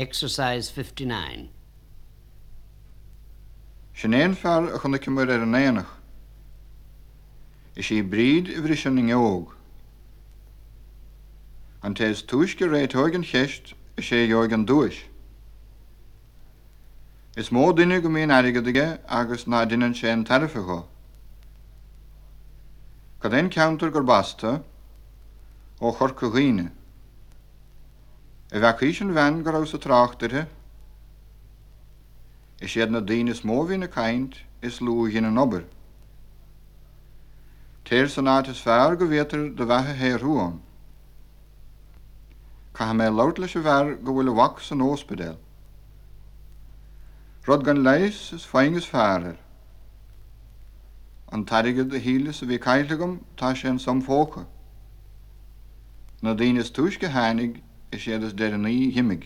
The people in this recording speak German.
Exercise 59. Sin éon fear a chuna cimar ar an éanach. Is sé bríd i bhrí sin óog. An tés túis go réitthgan cheist is sé dheorg an dúis. Is mó duine go míon aigeige agus ná duine sé an tarifa go. Cad éon counter gur basta ó chur coghine. I bheith an bhein go ra sa tráchtathe, is siad na daine móhí na caiint is lú hín an obair. Téir san áit is fearr go bhétar do bheitthe héirthúán. Ca ha mé lát leis a bhar go bhfuil bhaach san óspedéil. Rod gan leis is féingus fearr. An taige de hílas a bhí caiitegum tá sé an sam fóca. Na daine túis go hánig is sé is de an í.